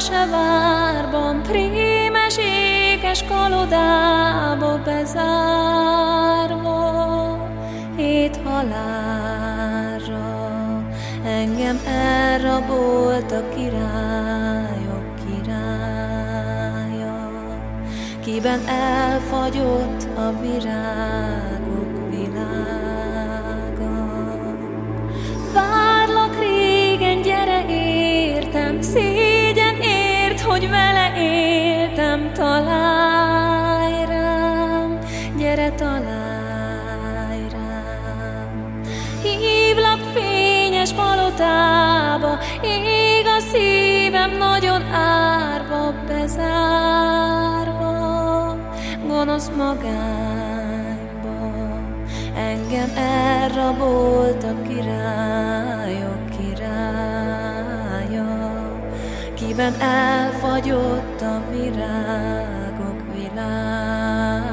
se várban, prímes ékes kalodába bezárva, hét halálra. Engem elrabolt a királyok királya, kiben elfagyott a virág. Éltem, találj rám, gyere találj rám. Hívlak fényes palotába, ég a szívem nagyon árva, bezárva, gonosz magányba. Engem elrabolt a királyok Szívben elfagyott a virágok világa.